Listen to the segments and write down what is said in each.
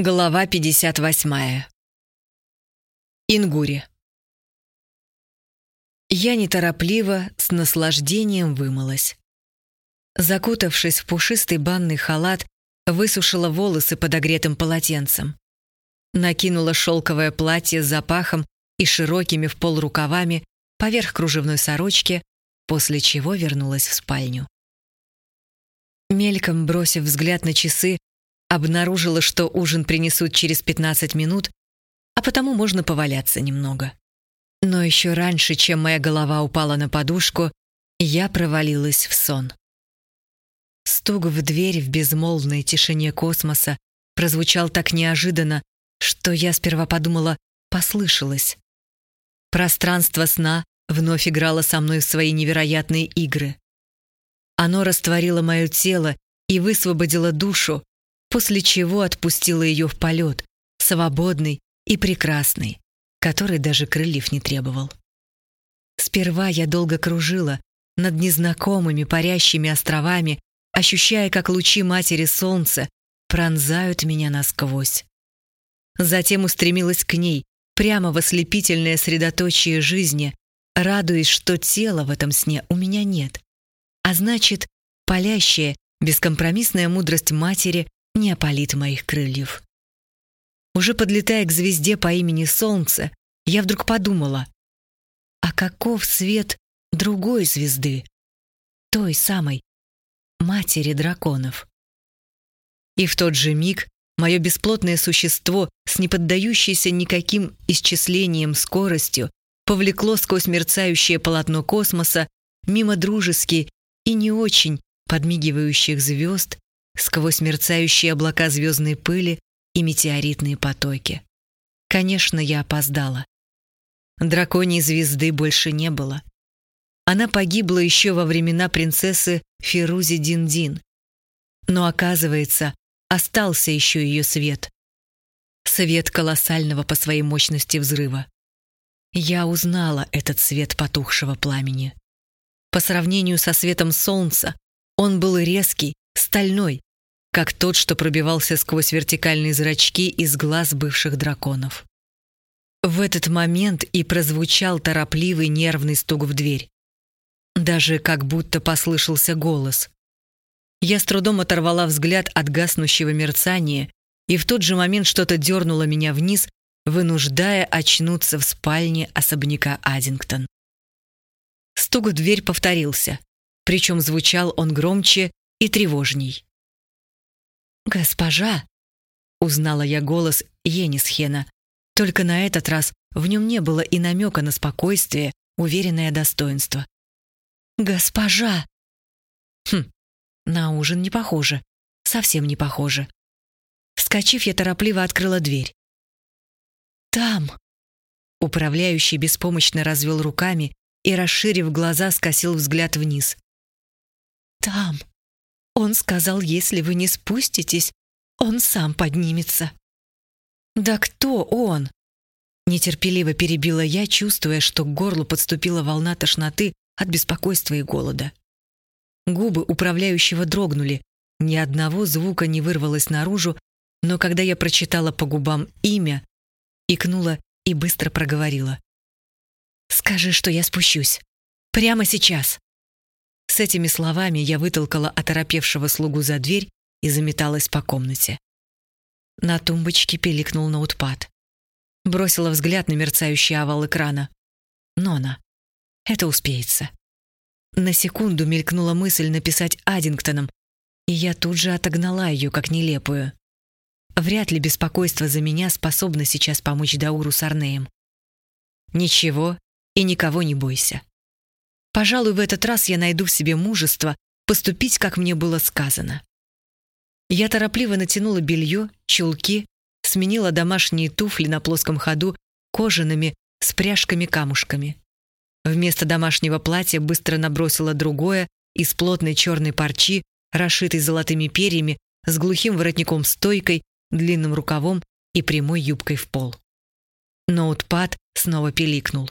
Глава 58. Ингури. Я неторопливо, с наслаждением вымылась. Закутавшись в пушистый банный халат, высушила волосы подогретым полотенцем. Накинула шелковое платье с запахом и широкими в пол рукавами поверх кружевной сорочки, после чего вернулась в спальню. Мельком бросив взгляд на часы, Обнаружила, что ужин принесут через 15 минут, а потому можно поваляться немного. Но еще раньше, чем моя голова упала на подушку, я провалилась в сон. Стук в дверь в безмолвной тишине космоса прозвучал так неожиданно, что я сперва подумала, послышалось. Пространство сна вновь играло со мной в свои невероятные игры. Оно растворило мое тело и высвободило душу, после чего отпустила ее в полет, свободный и прекрасный, который даже крыльев не требовал. Сперва я долго кружила над незнакомыми парящими островами, ощущая, как лучи матери солнца пронзают меня насквозь. Затем устремилась к ней, прямо в ослепительное средоточие жизни, радуясь, что тела в этом сне у меня нет. А значит, палящая, бескомпромиссная мудрость матери не опалит моих крыльев. Уже подлетая к звезде по имени Солнце, я вдруг подумала, а каков свет другой звезды, той самой, матери драконов? И в тот же миг мое бесплотное существо с неподдающейся никаким исчислением скоростью повлекло сквозь мерцающее полотно космоса мимо дружески и не очень подмигивающих звезд сквозь мерцающие облака звездной пыли и метеоритные потоки. Конечно, я опоздала. Драконьей звезды больше не было. Она погибла еще во времена принцессы Фирузи Дин-Дин. Но, оказывается, остался еще ее свет. Свет колоссального по своей мощности взрыва. Я узнала этот свет потухшего пламени. По сравнению со светом солнца, он был резкий, стальной, как тот, что пробивался сквозь вертикальные зрачки из глаз бывших драконов. В этот момент и прозвучал торопливый нервный стук в дверь. Даже как будто послышался голос. Я с трудом оторвала взгляд от гаснущего мерцания, и в тот же момент что-то дернуло меня вниз, вынуждая очнуться в спальне особняка Аддингтон. Стук в дверь повторился, причем звучал он громче и тревожней. «Госпожа!» — узнала я голос Енисхена. Только на этот раз в нем не было и намека на спокойствие, уверенное достоинство. «Госпожа!» Хм, на ужин не похоже. Совсем не похоже. Вскочив, я торопливо открыла дверь. «Там!» Управляющий беспомощно развел руками и, расширив глаза, скосил взгляд вниз. «Там!» Он сказал, если вы не спуститесь, он сам поднимется. Да кто он? Нетерпеливо перебила я, чувствуя, что к горлу подступила волна тошноты от беспокойства и голода. Губы управляющего дрогнули, ни одного звука не вырвалось наружу, но когда я прочитала по губам имя, икнула и быстро проговорила. «Скажи, что я спущусь. Прямо сейчас». С этими словами я вытолкала оторопевшего слугу за дверь и заметалась по комнате. На тумбочке пиликнул ноутпад. Бросила взгляд на мерцающий овал экрана. Нона. Это успеется. На секунду мелькнула мысль написать Аддингтоном, и я тут же отогнала ее как нелепую. Вряд ли беспокойство за меня способно сейчас помочь Дауру с Арнеем. Ничего и никого не бойся. Пожалуй, в этот раз я найду в себе мужество поступить, как мне было сказано. Я торопливо натянула белье, чулки, сменила домашние туфли на плоском ходу кожаными с пряжками-камушками. Вместо домашнего платья быстро набросила другое из плотной черной парчи, расшитой золотыми перьями, с глухим воротником-стойкой, длинным рукавом и прямой юбкой в пол. Ноутпад снова пиликнул.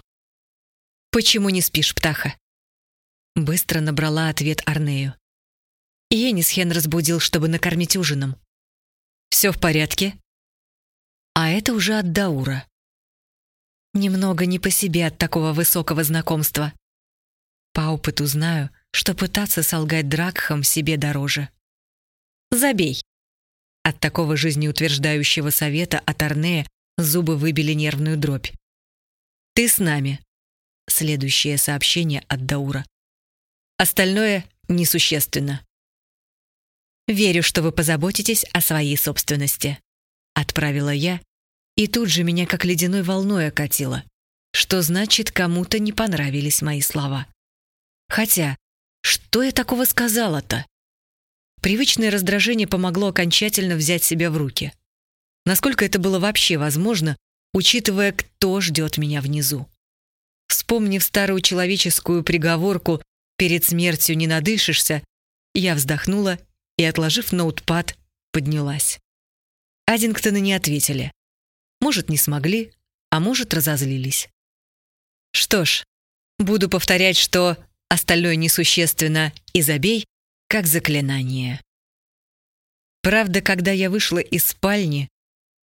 «Почему не спишь, птаха?» Быстро набрала ответ Арнею. Енисхен разбудил, чтобы накормить ужином. «Все в порядке?» а это уже от Даура. Немного не по себе от такого высокого знакомства. По опыту знаю, что пытаться солгать Дракхам себе дороже. Забей. От такого жизнеутверждающего совета от Арнея зубы выбили нервную дробь. Ты с нами. Следующее сообщение от Даура. Остальное несущественно. Верю, что вы позаботитесь о своей собственности. Отправила я, и тут же меня как ледяной волной окатило. Что значит, кому-то не понравились мои слова. Хотя, что я такого сказала-то? Привычное раздражение помогло окончательно взять себя в руки. Насколько это было вообще возможно, учитывая, кто ждет меня внизу. Вспомнив старую человеческую приговорку «перед смертью не надышишься», я вздохнула и, отложив ноутпад, поднялась. Аддингтоны не ответили. Может, не смогли, а может, разозлились. Что ж, буду повторять, что остальное несущественно и забей, как заклинание. Правда, когда я вышла из спальни,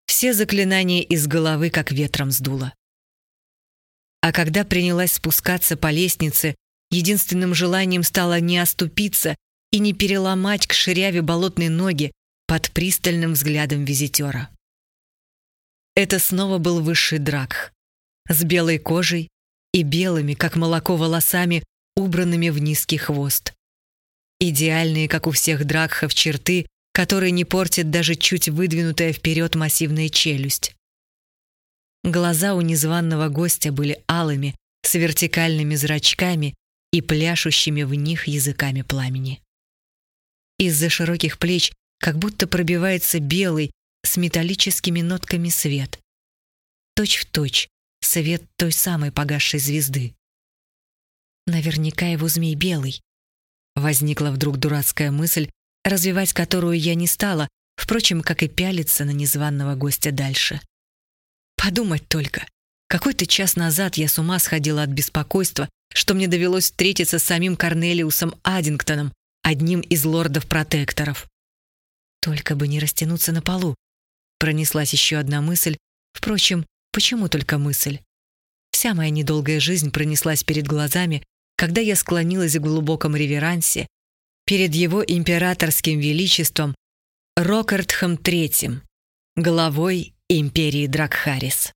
все заклинания из головы как ветром сдуло. А когда принялась спускаться по лестнице, единственным желанием стало не оступиться и не переломать к ширяве болотной ноги под пристальным взглядом визитера. Это снова был высший дракх, с белой кожей и белыми, как молоко, волосами, убранными в низкий хвост. Идеальные, как у всех дракхов, черты, которые не портят даже чуть выдвинутая вперед массивная челюсть. Глаза у незваного гостя были алыми, с вертикальными зрачками и пляшущими в них языками пламени. Из-за широких плеч как будто пробивается белый с металлическими нотками свет. Точь в точь свет той самой погасшей звезды. Наверняка его змей белый. Возникла вдруг дурацкая мысль, развивать которую я не стала, впрочем, как и пялиться на незваного гостя дальше. Подумать только. Какой-то час назад я с ума сходила от беспокойства, что мне довелось встретиться с самим Корнелиусом Аддингтоном, одним из лордов-протекторов. Только бы не растянуться на полу. Пронеслась еще одна мысль. Впрочем, почему только мысль? Вся моя недолгая жизнь пронеслась перед глазами, когда я склонилась в глубоком реверансе перед его императорским величеством Рокартхом III, главой империи Дракхарис.